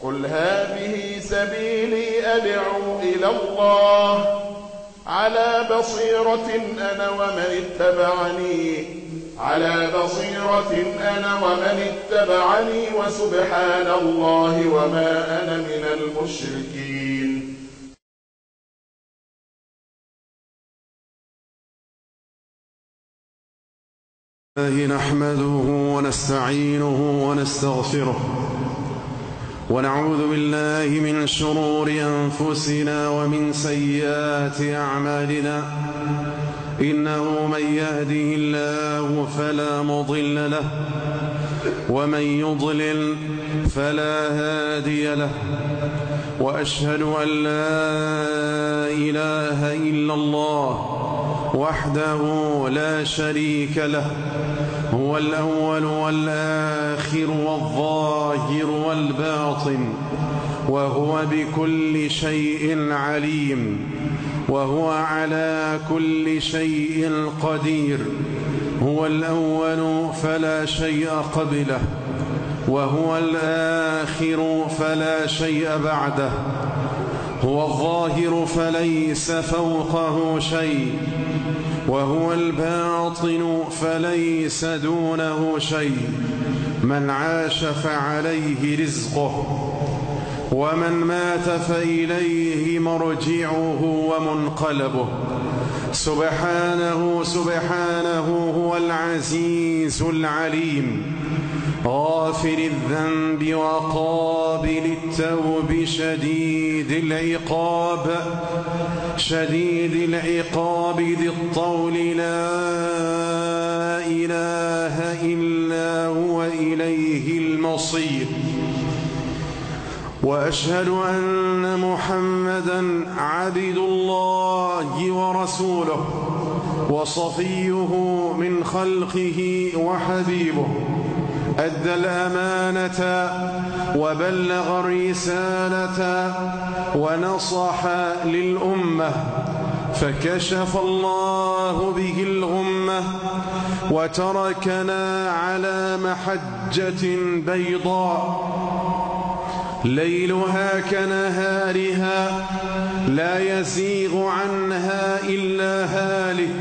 قل هذه سبيلي أدعو إلى الله على بصيرة أنا ومن اتبعني على بصيرة أنا ومن اتبعني وسبحان الله وما أنا من المشركين. نحمده ونستعينه ونستغفره. ونعوذ بالله من شرور أنفسنا ومن سيئات أعمالنا. إنه من يهده الله فلا مضل له ومن يضلل فلا هادي له. وأشهد أن لا إله إلا الله وحده لا شريك له هو الأول والآخر والظاهر والباطن وهو بكل شيء عليم وهو على كل شيء قدير هو الأول فلا شيء قبله وهو الآخر فلا شيء بعده هو الظاهر فليس فوقه شيء وهو الباطن فليس دونه شيء. من عاش فعليه رزقه ومن مات فإليه مرجعه ومنقلبه. سبحانه سبحانه هو العزيز العليم. غافر الذنب وقابل التوب شديد العقاب شديد العقاب ذي الطول. لا إله إلا هو إليه المصير. وأشهد أن محمدا عبد الله ورسوله وصفيه من خلقه وحبيبه. أدى الأمانة وبلغ الرسالة ونصح للأمة فكشف الله به الغمة وتركنا على محجة بيضاء. ليلها كنهارها لا يزيغ عنها إلا هالك.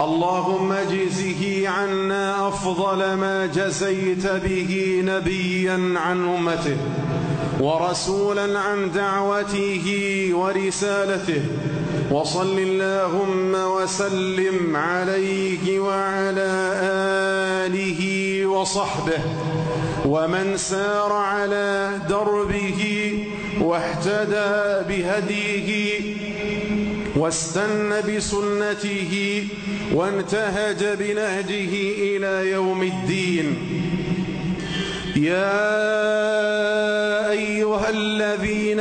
اللهم اجزه عنا أفضل ما جزيت به نبيا عن أمته ورسولا عن دعوته ورسالته. وصل اللهم وسلم عليه وعلى آله وصحبه. ومن سار على دربه واهتدى بهديه واستنى بسنته وانتهج بنهجه إلى يوم الدين. يا أيها الذين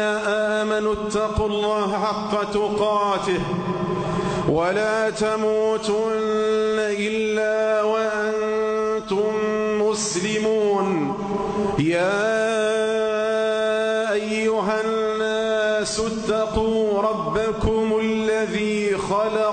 آمنوا اتقوا الله حق تقاته ولا تموتن إلا وأنتم مسلمون. يا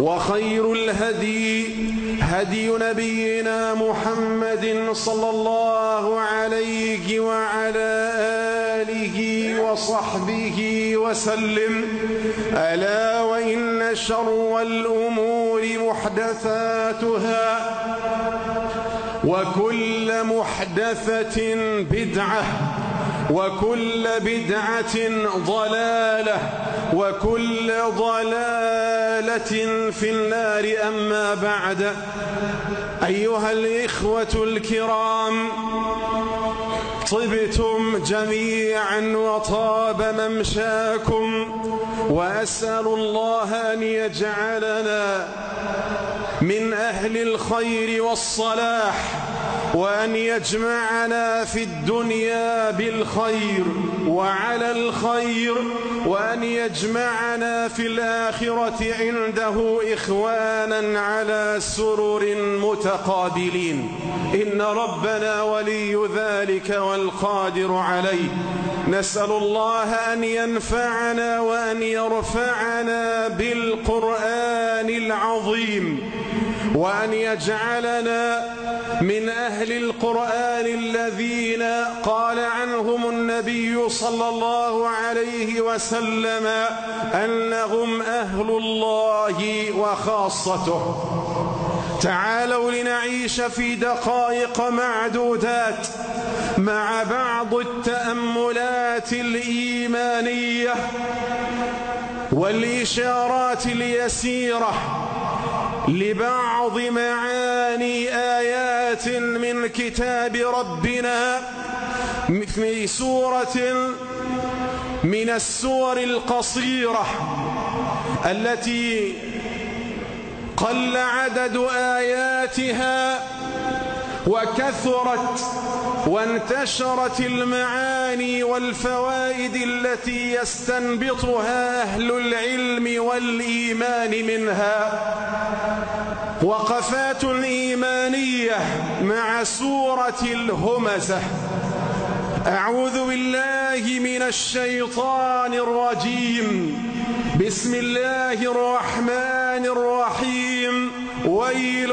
وخير الهدي هدي نبينا محمد صلى الله عليه وعلى آله وصحبه وسلم. ألا وإن شر الأمور محدثاتها وكل محدثة بدعة. وكل بدعة ضلالة وكل ضلالة في النار. أما بعد أيها الإخوة الكرام طبتم جميعا وطاب ممشاكم وأسأل الله أن يجعلنا من أهل الخير والصلاح. وأن يجمعنا في الدنيا بالخير وعلى الخير وأن يجمعنا في الآخرة عنده إخوانا على سرر متقابلين. إن ربنا ولي ذلك والقادر عليه. نسأل الله أن ينفعنا وأن يرفعنا بالقرآن العظيم. وأن يجعلنا من أهل القرآن الذين قال عنهم النبي صلى الله عليه وسلم أنهم أهل الله وخاصته. تعالوا لنعيش في دقائق معدودات مع بعض التأملات الإيمانية والإشارات اليسيرة لبعض معاني آيات من كتاب ربنا في سورة من السور القصيرة التي قل عدد آياتها وكثرت وانتشرت المعاني والفوائد التي يستنبطها أهل العلم والإيمان منها. وقفات إيمانية مع سورة الهمزة. أعوذ بالله من الشيطان الرجيم. بسم الله الرحمن الرحيم. ويل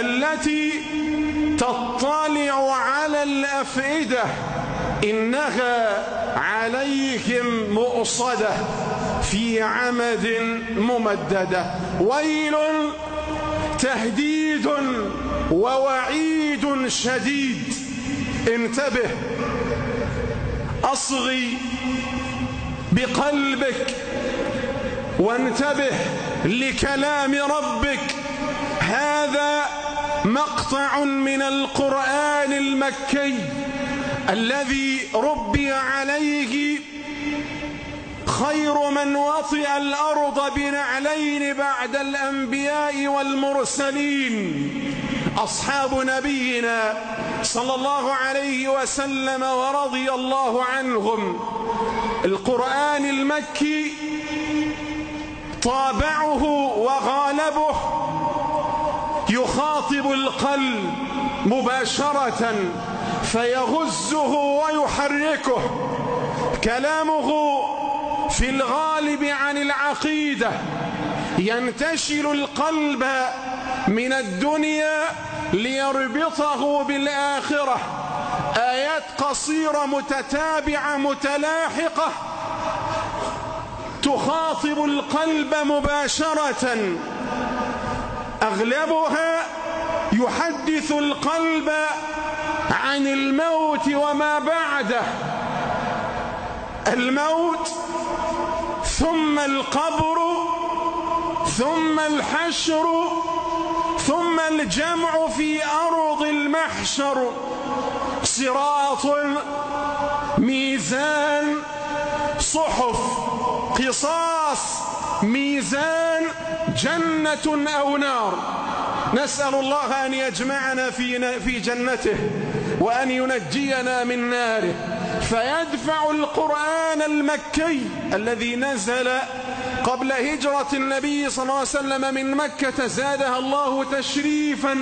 التي تطلع على الأفئدة إنها عليهم مؤصدة في عمد ممددة. ويل تهديد ووعيد شديد. انتبه أصغي بقلبك وانتبه لكلام ربك. هذا مقطع من القرآن المكي الذي ربي عليه خير من وطئ الأرض بنعلين بعد الأنبياء والمرسلين. أصحاب نبينا صلى الله عليه وسلم ورضي الله عنهم. القرآن المكي طابعه وغالبه يخاطب القلب مباشرة فيغزه ويحركه. كلامه في الغالب عن العقيدة. ينتشل القلب من الدنيا ليربطه بالآخرة. آيات قصيرة متتابعة متلاحقة. تخاطب القلب مباشرة أغلبها يحدث القلب عن الموت وما بعده. الموت ثم القبر ثم الحشر ثم الجمع في أرض المحشر. صراط ميزان صحف قصاص ميزان جنة أو نار. نسأل الله أن يجمعنا في في جنته وأن ينجينا من ناره. فيدفع القرآن المكي الذي نزل قبل هجرة النبي صلى الله عليه وسلم من مكة. زادها الله تشريفا.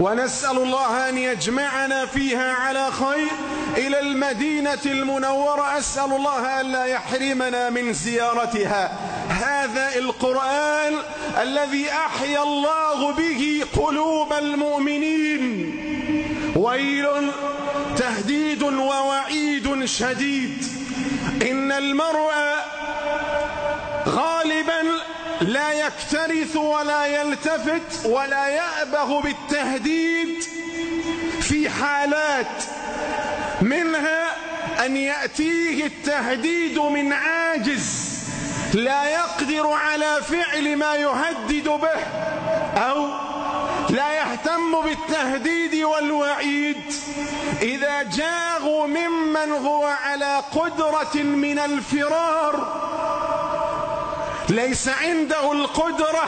ونسأل الله أن يجمعنا فيها على خير إلى المدينة المنورة. أسأل الله ألا يحرمنا من زيارتها. هذا القرآن الذي أحيا الله به قلوب المؤمنين. ويل تهديد ووعيد شديد. إن المرء غالبا لا يكترث ولا يلتفت ولا يأبه بالتهديد في حالات منها أن يأتيه التهديد من عاجز. لا يقدر على فعل ما يهدد به أو لا يهتم بالتهديد والوعيد إذا جاغوا ممن هو على قدرة من الفرار. ليس عنده القدرة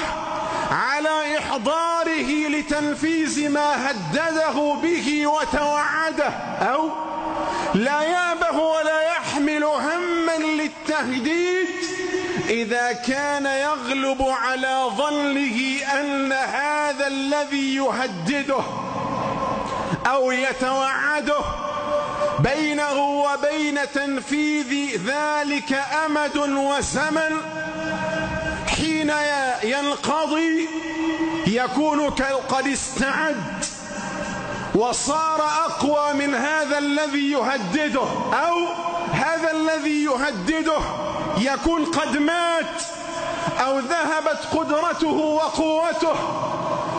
على إحضاره لتنفيذ ما هدده به وتوعده أو لا يابه ولا يحمل هما للتهديد إذا كان يغلب على ظنه أن هذا الذي يهدده أو يتوعده بينه وبين تنفيذ ذلك أمد وزمن حين ينقضي يكون قد استعد وصار أقوى من هذا الذي يهدده أو هذا الذي يهدده يكون قد مات أو ذهبت قدرته وقوته.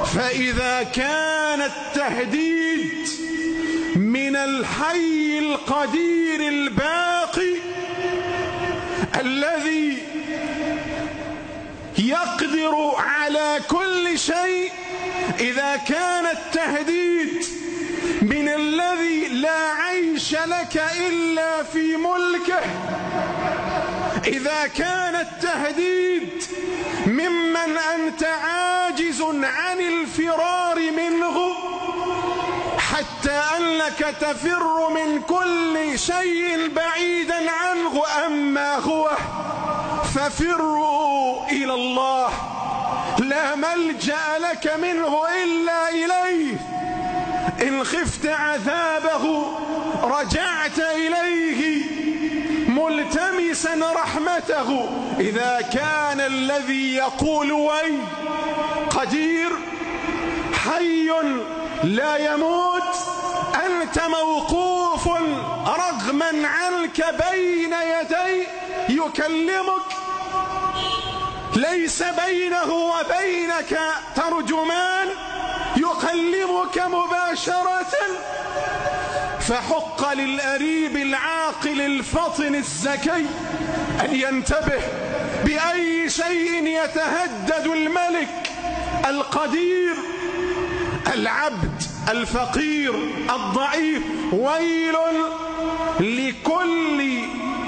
فإذا كان التهديد من الحي القدير الباقي الذي يقدر على كل شيء إذا كان التهديد من الذي لا عيش لك إلا في ملكه إذا كان التهديد ممن أنت عاجز عن الفرار منه حتى أنك تفر من كل شيء بعيدا عنه أما هو ففروا إلى الله. لا ملجأ لك منه إلا إليه. إن خفت عذابه رجعت إليه. ملتمسا رحمته. إذا كان الذي يقول وي قدير حي لا يموت أنت موقوف رغما عنك بين يدي يكلمك. ليس بينه وبينك ترجمان يكلمك مباشرة. فحق للأريب العاقل الفطن الزكي أن ينتبه بأي شيء يتهدد الملك القدير العبد الفقير الضعيف. ويل لكل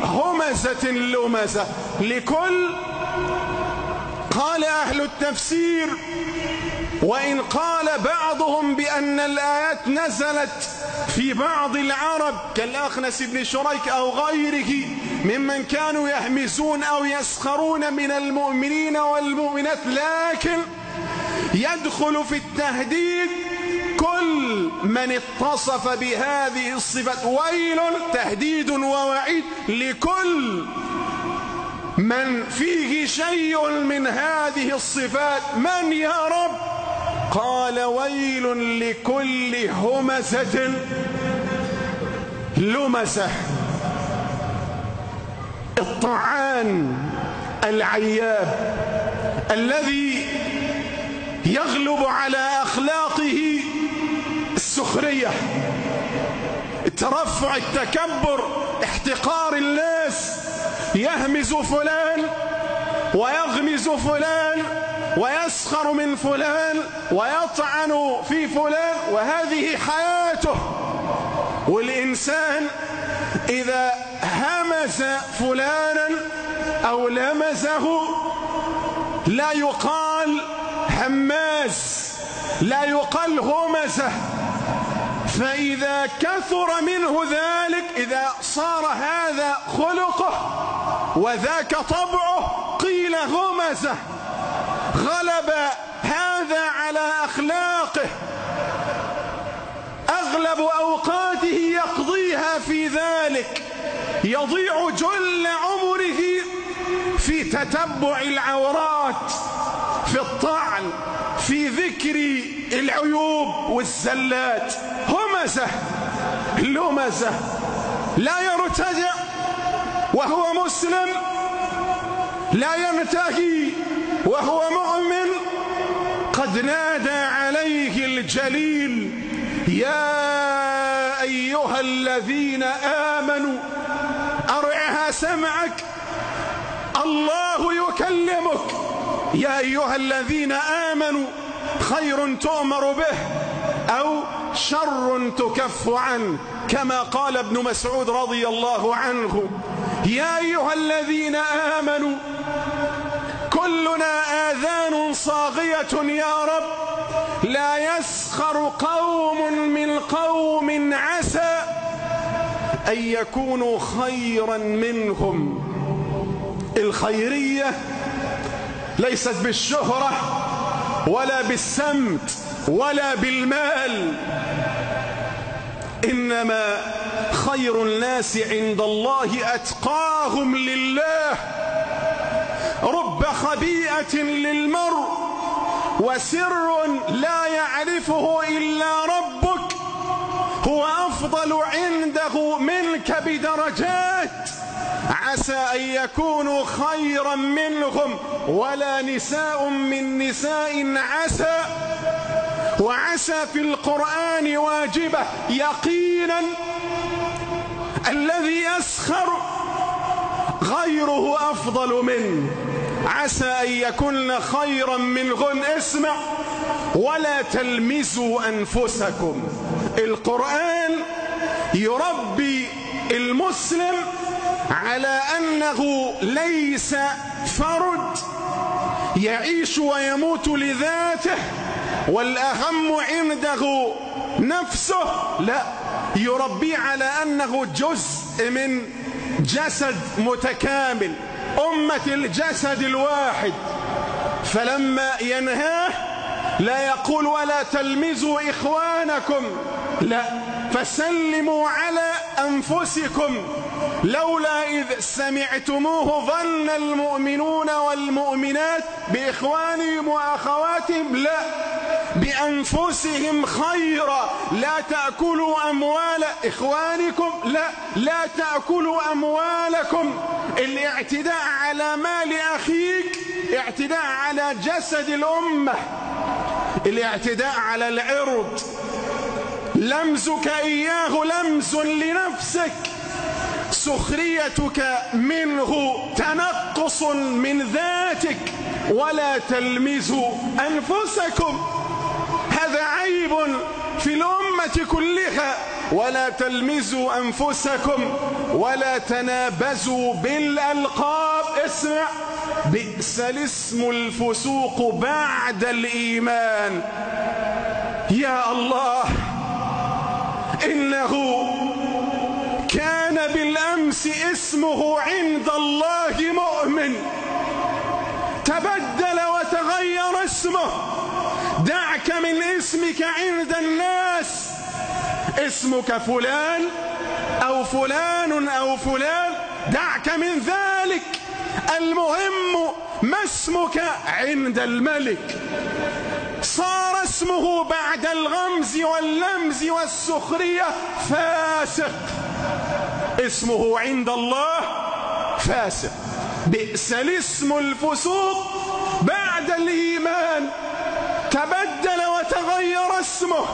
همزة لمزة لكل قال أهل التفسير. وإن قال بعضهم بأن الآيات نزلت في بعض العرب كالأخنس بن شريك أو غيره ممن كانوا يهمزون أو يسخرون من المؤمنين والمؤمنات لكن يدخل في التهديد كل من اتصف بهذه الصفات ويل تهديد ووعيد لكل من فيه شيء من هذه الصفات. من يا رب؟ قال ويل لكل همزة لمزة الطعان العياب الذي يغلب على أخلاقه السخرية. الترفع التكبر احتقار الناس. يهمز فلان ويغمز فلان ويسخر من فلان ويطعن في فلان وهذه حياته. والإنسان إذا همز فلانا أو لمزه لا يقال هماز لا يقال همزه فإذا كثر منه ذلك إذا صار هذا خلقه وذاك طبعه قيل غمزة. غلب هذا على أخلاقه. أغلب أوقاته يقضيها في ذلك. يضيع جل عمره في تتبع العورات في الطعن في ذكر العيوب والزلات. همزة لمزة. لا يرتجع وهو مسلم. لا ينتهي وهو مؤمن قد نادى عليه الجليل يا أيها الذين آمنوا أرعها سمعك الله يكلمك. يا أيها الذين آمنوا خير تؤمر به أو شر تكف عنه كما قال ابن مسعود رضي الله عنه. يا أيها الذين آمنوا كلنا آذان صاغية يا رب. لا يسخر قوم من قوم عسى أن يكونوا خيرا منهم. الخيرية ليست بالشهرة ولا بالسمت ولا بالمال إنما خير الناس عند الله أتقاهم لله. رب خبيئة للمرء وسر لا يعرفه إلا ربك هو أفضل عنده منك بدرجات. عسى أن يكونوا خيرا منهم ولا نساء من نساء عسى. وعسى في القرآن واجبة يقينا الذي يسخر غيره أفضل منه عسى أن يكن خيرا منهن اسمع ولا تلمزوا أنفسكم. القرآن يربي المسلم على أنه ليس فرد. يعيش ويموت لذاته والأهم عنده نفسه. لا يربي على أنه جزء من جسد متكامل أمة الجسد الواحد. فلما ينهاه لا يقول ولا تلمزوا إخوانكم لا. فسلموا على أنفسكم. لولا إذ سمعتموه ظن المؤمنون والمؤمنات بإخوانهم وأخواتهم لا. بأنفسهم خيرا. لا تأكلوا أموال إخوانكم. لا لا تأكلوا أموالكم. الاعتداء على مال أخيك اعتداء على جسد الأمة. الاعتداء على العرض. لمزك إياه لمز لنفسك. سخريتك منه تنقص من ذاتك. ولا تلمزوا أنفسكم. عيب في الأمة كلها. ولا تلمزوا أنفسكم ولا تنابزوا بالألقاب. اسمع بئس الاسم الفسوق بعد الإيمان. يا الله إنه كان بالأمس اسمه عند الله مؤمن. تبدل وتغير اسمه. دعك من اسمك عند الناس. اسمك فلان أو فلان أو فلان. دعك من ذلك. المهم ما اسمك عند الملك. صار اسمه بعد الغمز واللمز والسخرية فاسق. اسمه عند الله فاسق. بئس الاسم الفسوق بعد الإيمان. تبدل وتغير اسمه.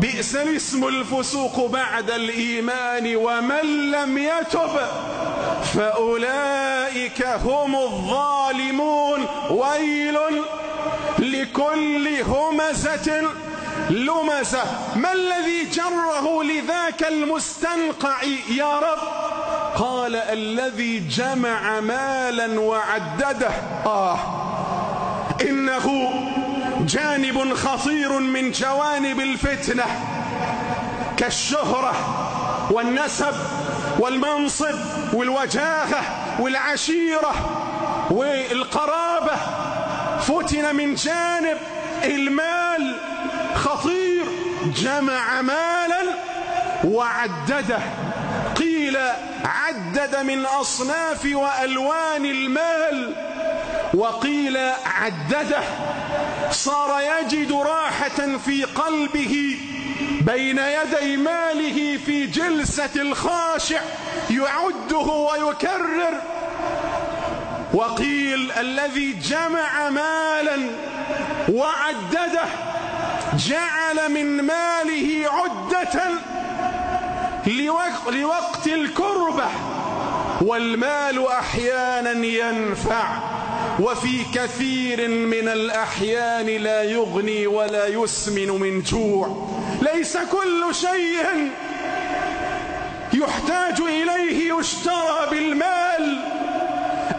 بئس الاسم الفسوق بعد الإيمان ومن لم يتب فأولئك هم الظالمون. ويل لكل همزة لمزة. ما الذي جره لذاك المستنقع يا رب؟ قال الذي جمع مالا وعدده. آه. إنه جانب خطير من جوانب الفتنة كالشهرة والنسب والمنصب والوجاهة والعشيرة والقرابة. فتن من جانب المال خطير جمع مالا وعدده قيل عدد من أصناف وألوان المال وقيل عدده. صار يجد راحة في قلبه بين يدي ماله في جلسة الخاشع يعده ويكرر وقيل الذي جمع مالا وعدده جعل من ماله عدة لوقت الكربة والمال أحيانا ينفع. وفي كثير من الأحيان لا يغني ولا يسمن من جوع. ليس كل شيء يحتاج إليه يشترى بالمال.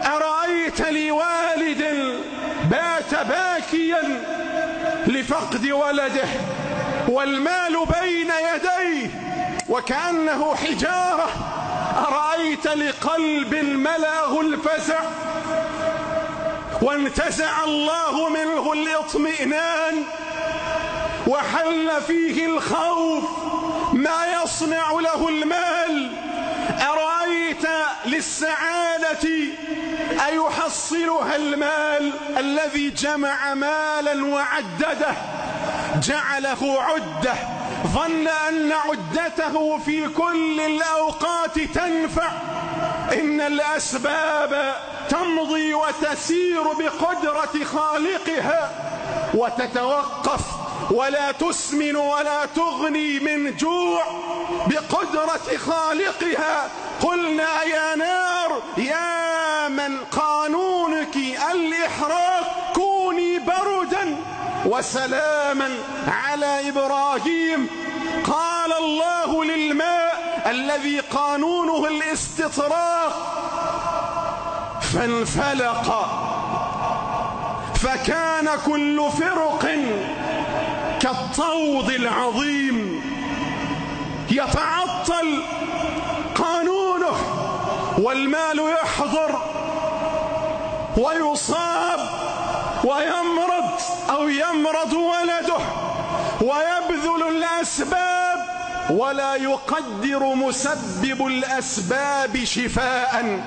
أرأيت لوالد بات باكيا لفقد ولده والمال بين يديه وكأنه حجارة. أرأيت لقلب ملأه الفزع وانتزع الله منه الاطمئنان وحل فيه الخوف ما يصنع له المال. أرأيت للسعادة أيحصلها المال الذي جمع مالا وعدده جعله عدة ظن أن عدته في كل الأوقات تنفع. إن الأسباب تمضي وتسير بقدرة خالقها وتتوقف ولا تسمن ولا تغني من جوع بقدرة خالقها. قلنا يا نار يا من قانونك الإحراق كوني بردا وسلاما على إبراهيم. قال الله للماء الذي قانونه الاستطراق فانفلق فكان كل فرق كالطود العظيم يتعطل قانونه والمال يحضر ويصاب أو يمرض ولده ويبذل الأسباب ولا يقدر مسبب الأسباب شفاء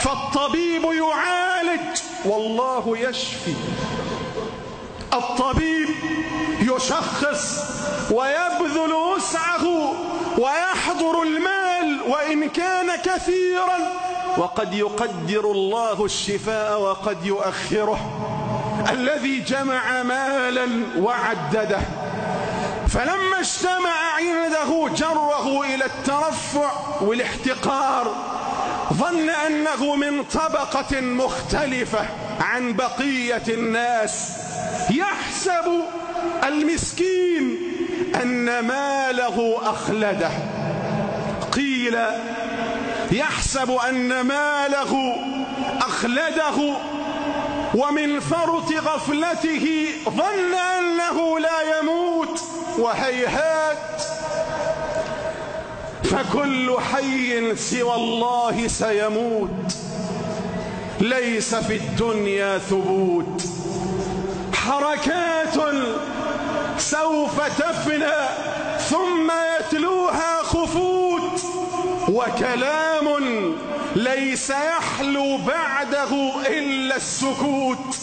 فالطبيب يعالج والله يشفي. الطبيب يشخص ويبذل وسعه ويحضر المال وإن كان كثيرا وقد يقدر الله الشفاء وقد يؤخره. الذي جمع مالا وعدده. فلما اجتمع عنده جره إلى الترفع والاحتقار ظن أنه من طبقة مختلفة عن بقية الناس. يحسب المسكين أن ماله أخلده. قيل يحسب أن ماله أخلده ومن فرط غفلته ظن أنه لا يموت وهيهات. فكل حي سوى الله سيموت. ليس في الدنيا ثبوت. حركات سوف تفنى ثم يتلوها خفوت. وكلام ليس يحلو بعده إلا السكوت.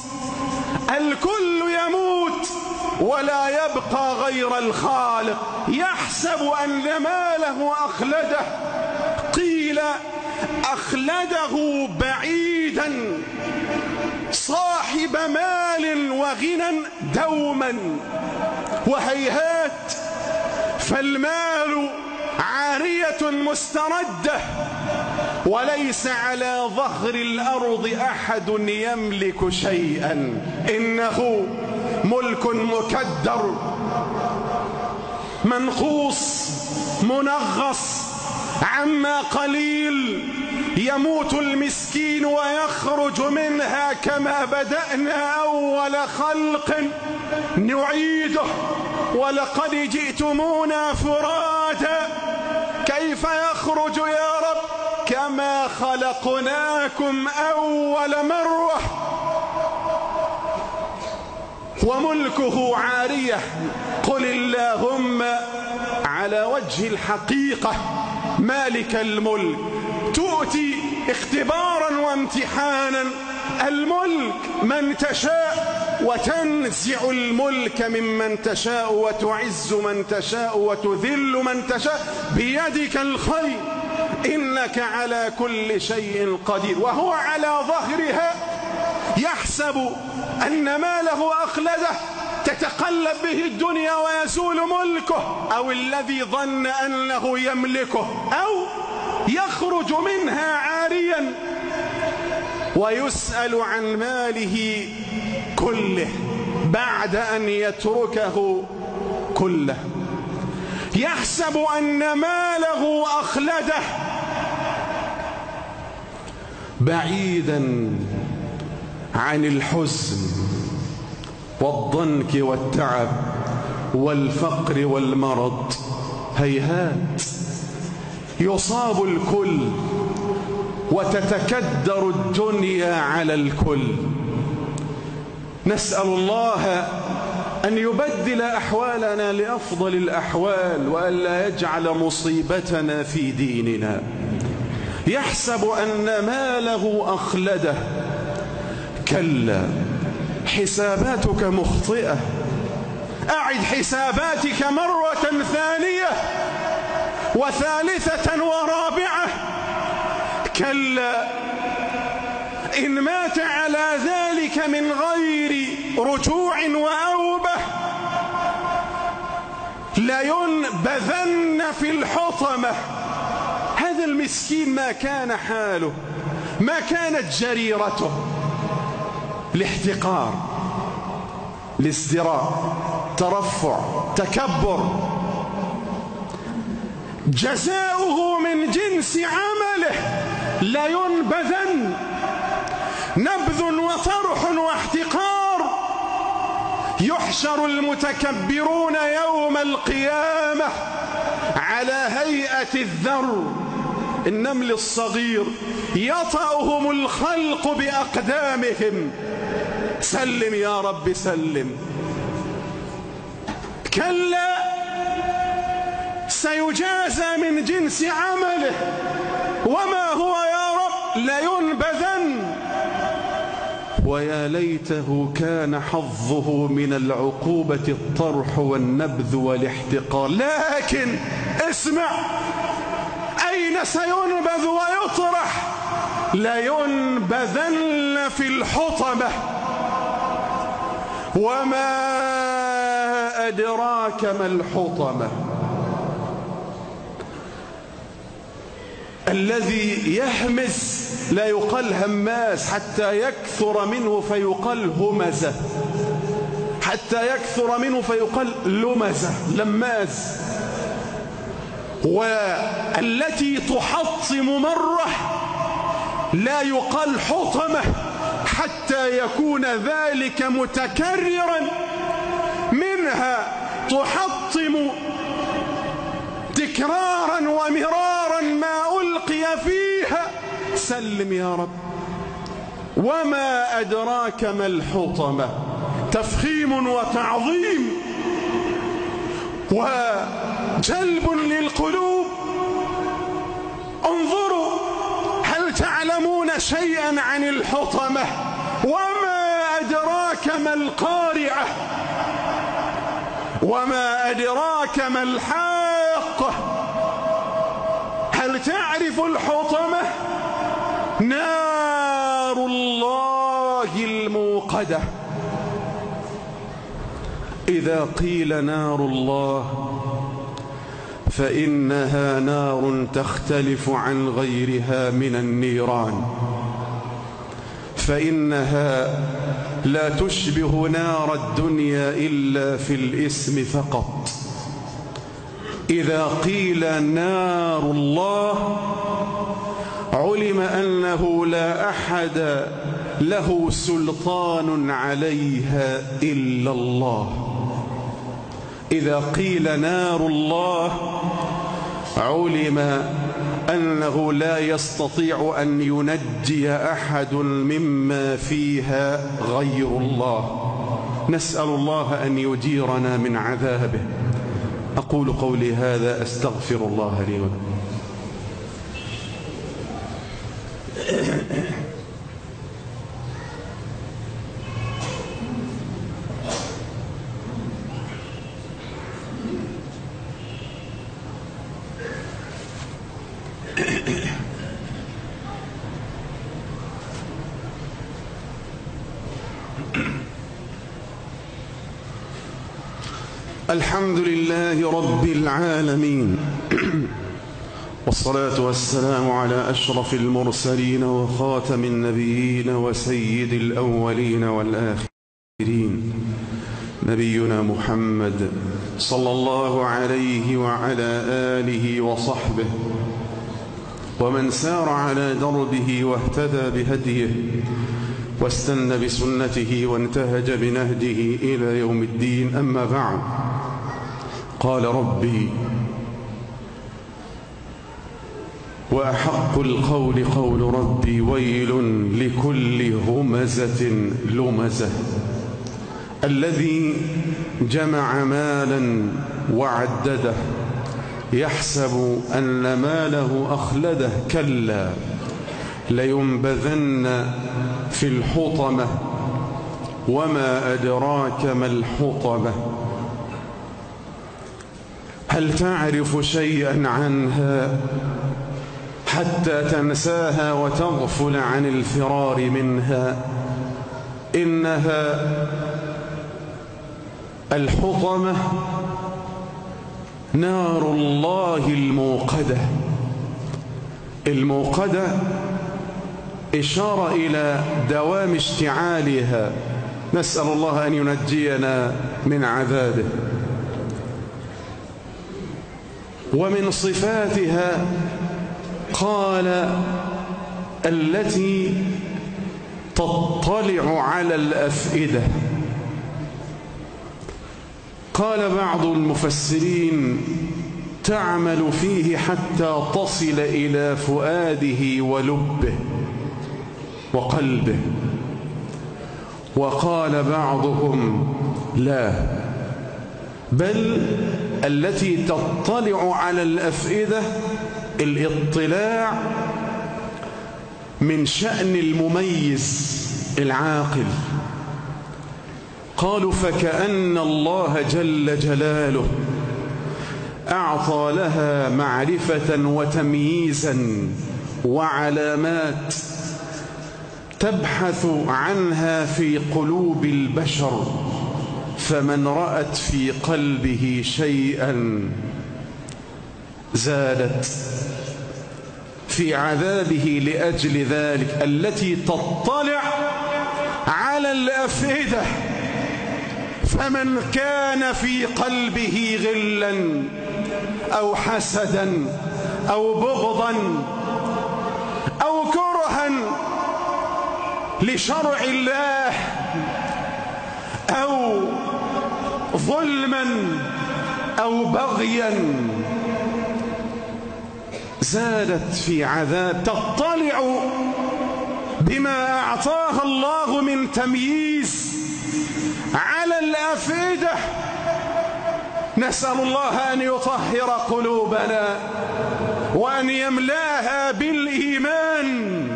الكل يموت ولا يبقى غير الخالق. يحسب أن ماله أخلده. قيل أخلده بعيدا. صاحب مال وغنى دوما. وهيهات. فالمال عارية مستردة. وليس على ظهر الأرض أحد يملك شيئا. إنه ملك مكدر منقوص منغص عما قليل. يموت المسكين ويخرج منها كما بدأنا أول خلق. نعيده ولقد جئتمونا أفرادا كيف يخرج يا رب؟ كما خلقناكم أول مرة وملكه عارية. قل اللهم على وجه الحقيقة مالك الملك. تؤتي اختبارا وامتحانا. الملك من تشاء وتنزع الملك ممن تشاء وتعز من تشاء وتذل من تشاء. بيدك الخير. إنك على كل شيء قدير. وهو على ظهرها يحسب أن ماله أخلده تتقلب به الدنيا ويزول ملكه أو الذي ظن أنه يملكه أو يخرج منها عاريا ويسأل عن ماله كله بعد أن يتركه كله. يحسب أن ماله أخلده بعيدا عن الحزن والضنك والتعب والفقر والمرض. هيهات. يصاب الكل وتتكدر الدنيا على الكل. نسأل الله أن يبدل أحوالنا لأفضل الأحوال وألا يجعل مصيبتنا في ديننا. يحسب أن ماله أخلده. كلا حساباتك مخطئة. أعد حساباتك مرة ثانية وثالثة ورابعة. كلا إن مات على ذلك من غير رجوع وأوبة لينبذن في الحطمة. هذا المسكين ما كان حاله ما كانت جريرته الاحتقار الازدراء ترفع تكبر. جزاؤه من جنس عمله لينبذن نبذ وطرح واحتقار. يحشر المتكبرون يوم القيامة على هيئة الذر. النمل الصغير يطأهم الخلق بأقدامهم. سلم يا رب سلم. كلا سيجازى من جنس عمله. وما هو يا رب؟ لينبذن. ويا ليته كان حظه من العقوبة الطرح والنبذ والاحتقار. لكن اسمع سينبذ ويطرح لينبذن في الحطمة. وما أدراك ما الحطمة؟ الذي يهمس لا يقال هماس حتى يكثر منه فيقال همزة. حتى يكثر منه فيقال لمزة لماز. والتي تحطم مرة لا يقال حطمة حتى يكون ذلك متكررا. منها تحطم تكرارا ومرارا ما ألقي فيها. سلم يا رب. وما أدراك ما الحطمة؟ تفخيم وتعظيم. وجلب للقلوب. انظروا هل تعلمون شيئا عن الحطمة؟ وما أدراك ما القارعة؟ وما أدراك ما الحاقة؟ هل تعرف الحطمة؟ نار الله الموقدة. إذا قيل نار الله فإنها نار تختلف عن غيرها من النيران. فإنها لا تشبه نار الدنيا إلا في الإسم فقط. إذا قيل نار الله علم أنه لا أحد له سلطان عليها إلا الله. إذا قيل نار الله علم أنه لا يستطيع أن ينجي أحد مما فيها غير الله. نسأل الله أن يجيرنا من عذابه. أقول قولي هذا أستغفر الله لي ولكم. الحمد لله رب العالمين. والصلاة والسلام على أشرف المرسلين وخاتم النبيين وسيد الأولين والآخرين. نبينا محمد صلى الله عليه وعلى آله وصحبه ومن سار على دربه واهتدى بهديه واستنى بسنته وانتهج بنهجه إلى يوم الدين. أما بعد قال ربي وأحق القول قول ربي ويل لكل همزة لمزة. الذي جمع مالا وعدده يحسب أن ماله أخلده كلا لينبذن في الحطمة وما أدراك ما الحطمة. هل تعرف شيئا عنها حتى تنساها وتغفل عن الفرار منها؟ إنها الحطمة نار الله الموقدة. الموقدة إشارة إلى دوام اشتعالها. نسأل الله أن ينجينا من عذابه. ومن صفاتها قال التي تطلع على الأفئدة. قال بعض المفسرين تعمل فيه حتى تصل إلى فؤاده ولبه وقلبه. وقال بعضهم لا بل التي تطلع على الأفئدة الاطلاع من شأن المميز العاقل. قالوا فكأن الله جل جلاله أعطى لها معرفة وتمييزا وعلامات تبحث عنها في قلوب البشر فمن رأت في قلبه شيئا زادت في عذابه لأجل ذلك التي تطلع على الأفئدة. فمن كان في قلبه غلا أو حسدا أو بغضا أو كرها لشرع الله أو ظلما أو بغيا زادت في عذاب تطلع بما أعطاها الله من تمييز على الأفئدة. نسأل الله أن يطهر قلوبنا وأن يملاها بالإيمان.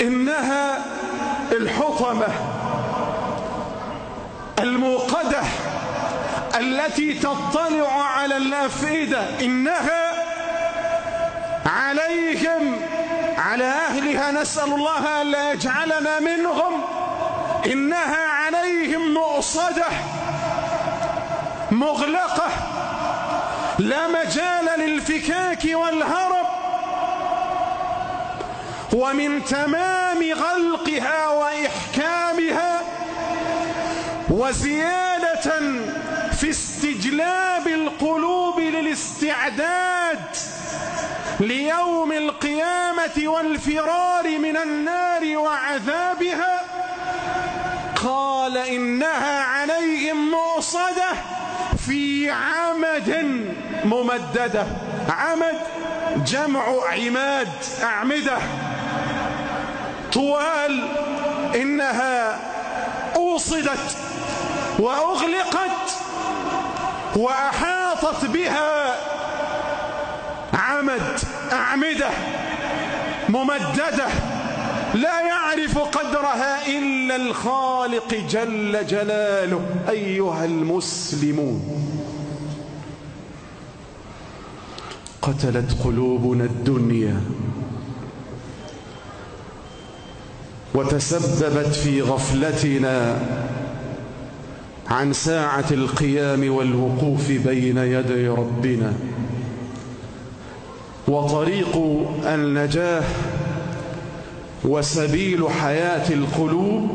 إنها الحطمة الموقدة التي تطلع على الأفئدة. إنها عليهم على أهلها نسأل الله ألا يجعلنا منهم إنها عليهم مؤصدة مغلقة لا مجال للفكاك والهرب. ومن تمام غلقها وإحكامها وزيادة في استجلاب القلوب للاستعداد ليوم القيامة والفرار من النار وعذابها قال إنها عليهم مؤصدة في عمد ممددة. عمد جمع عماد أعمدة. طوال إنها أوصدت وأغلقت وأحاطت بها عمد أعمدة ممددة. لا يعرف قدرها إلا الخالق جل جلاله أيها المسلمون. قتلت قلوبنا الدنيا. وتسببت في غفلتنا عن ساعة القيام والوقوف بين يدي ربنا. وطريق النجاة وسبيل حياة القلوب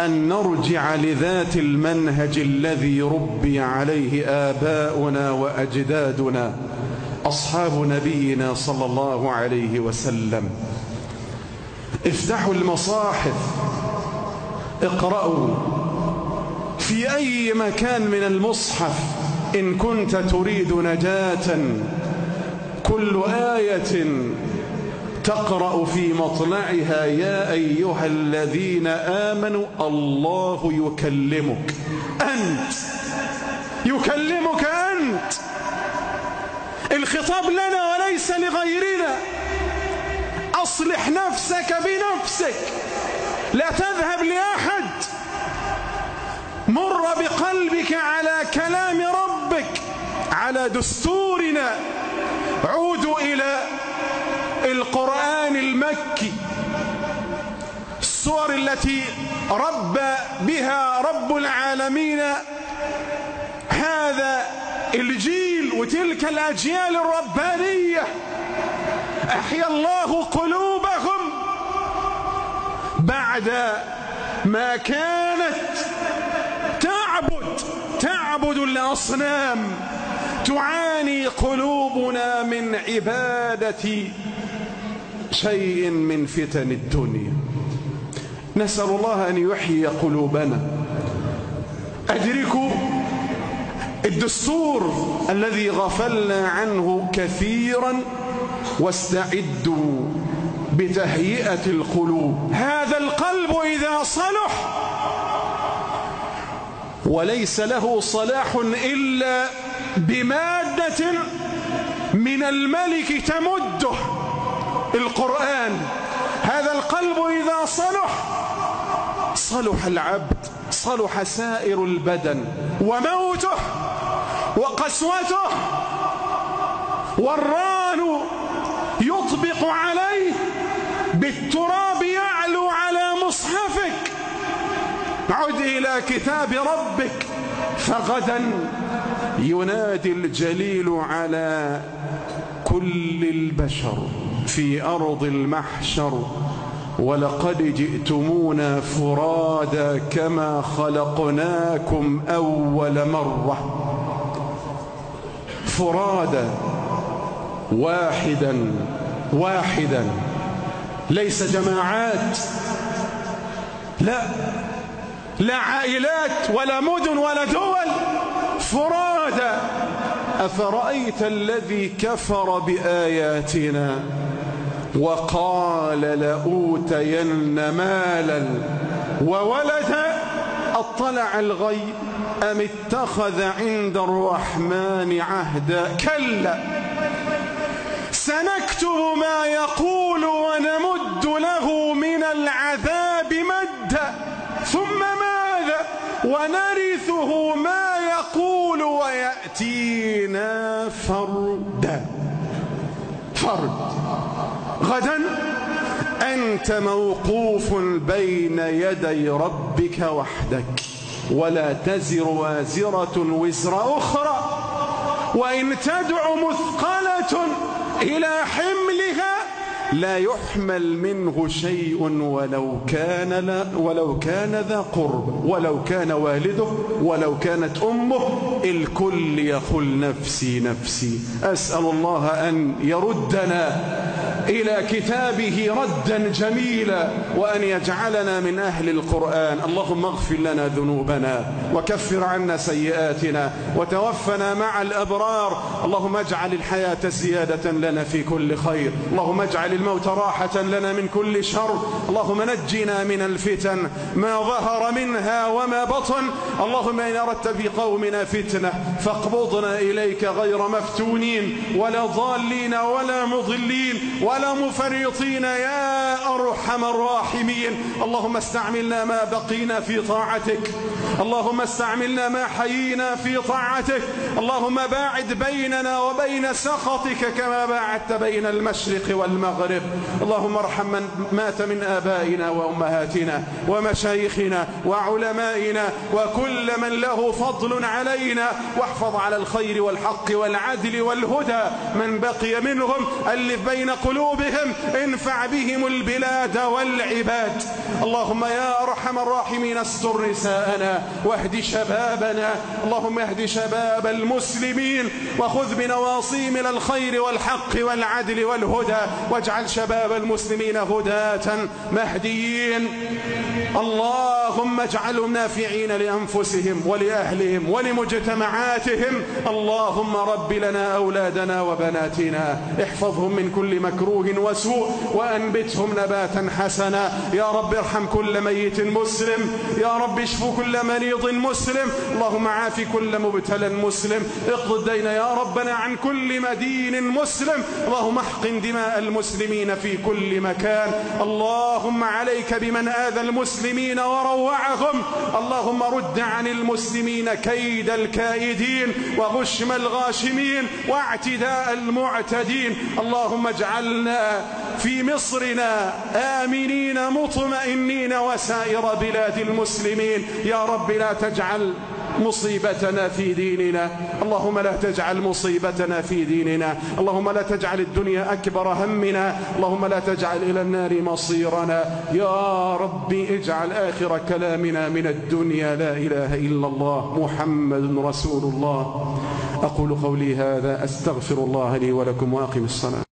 أن نرجع لذات المنهج الذي ربي عليه آباؤنا وأجدادنا أصحاب نبينا صلى الله عليه وسلم. افتحوا المصاحف اقرأوا. في أي مكان من المصحف إن كنت تريد نجاة كل آية تقرأ في مطلعها يا أيها الذين آمنوا الله يكلمك. أنت. يكلمك أنت. الخطاب لنا وليس لغيرنا. أصلح نفسك بنفسك. لا تذهب لأحد. مر بقلبك على كلام ربك. على دستورنا. عودوا إلى القرآن المكي الصور التي ربى بها رب العالمين. هذا الجيل وتلك الأجيال الربانية أحيا الله قلوبهم بعد ما كانت تعبد تعبد الأصنام. تعاني قلوبنا من عبادة شيء من فتن الدنيا. نسأل الله أن يحيي قلوبنا. أدركوا الدستور الذي غفلنا عنه كثيرا واستعدوا بتهيئة القلوب. هذا القلب إذا صلح وليس له صلاح إلا بمادة من الملك تمده القرآن. هذا القلب إذا صلح صلح العبد صلح سائر البدن وموته وقسوته والران يطبق عليه بالتراب يعلو على مصحفك. عد إلى كتاب ربك فغدا. ينادي الجليل على كل البشر في أرض المحشر ولقد جئتمونا فرادا كما خلقناكم أول مرة. فرادا واحدا واحدا. ليس جماعات. لا لا عائلات ولا مدن ولا دول. فرادا أفرأيت الذي كفر بآياتنا وقال لأوتين مالا وولدا أطلع الغيب أم اتخذ عند الرحمن عهدا؟ كلا. سنكتب ما يقول ونمد له من العذاب مدا. ثم ماذا؟ ونرثه ما يقول ويأتينا فردا فرد. غدا أنت موقوف بين يدي ربك وحدك ولا تزر وازرة وزر أخرى وإن تدع مثقلة إلى حملها لا يحمل منه شيء ولو كان لا ولو كان ذا قرب ولو كان والده ولو كانت أمه الكل يقول نفسي نفسي. أسأل الله أن يردنا. إلى كتابه ردا جميلا وأن يجعلنا من أهل القرآن. اللهم اغفر لنا ذنوبنا وكفر عنا سيئاتنا وتوفنا مع الأبرار. اللهم اجعل الحياة زيادة لنا في كل خير. اللهم اجعل الموت راحة لنا من كل شر. اللهم نجنا من الفتن ما ظهر منها وما بطن. اللهم إن أردت في قومنا فتنة فاقبضنا إليك غير مفتونين ولا ضالين ولا مضلين. ولا مفرطين يا أرحم الراحمين. اللهم استعملنا ما بقينا في طاعتك. اللهم استعملنا ما حيينا في طاعتك. اللهم باعد بيننا وبين سخطك كما باعدت بين المشرق والمغرب. اللهم ارحم من مات من آبائنا وأمهاتنا ومشايخنا وعلمائنا وكل من له فضل علينا. واحفظ على الخير والحق والعدل والهدى من بقي منهم. ألف بين قلوبهم انفع بهم البلاد والعباد. اللهم يا أرحم الراحمين استر نساءنا واهد شبابنا. اللهم اهد شباب المسلمين وخذ بنواصيهم إلى الخير والحق والعدل والهدى واجعل شباب المسلمين هداة مهديين. اللهم اجعلهم نافعين لأنفسهم ولأهلهم ولمجتمعاتهم. اللهم رب لنا أولادنا وبناتنا احفظهم من كل مكروه وسوء وأنبتهم نباتا حسنا. يا رب ارحم كل ميت مسلم. يا رب اشف كل مريض مسلم. اللهم عاف كل مبتلى مسلم. اقض الدين يا ربنا عن كل مدين مسلم. اللهم احقن دماء المسلمين في كل مكان. اللهم عليك بمن آذى المسلمين وروعهم. اللهم رد عن المسلمين كيد الكائدين وغشم الغاشمين واعتداء المعتدين. اللهم اجعلنا في مصرنا آمنين مطمئنين وسائر بلاد المسلمين. يا رب لا تجعل مصيبتنا في ديننا. اللهم لا تجعل مصيبتنا في ديننا. اللهم لا تجعل الدنيا أكبر همنا. اللهم لا تجعل إلى النار مصيرنا. يا ربي اجعل آخر كلامنا من الدنيا. لا إله إلا الله. محمد رسول الله. أقول قولي هذا. أستغفر الله لي ولكم وأقم الصلاة.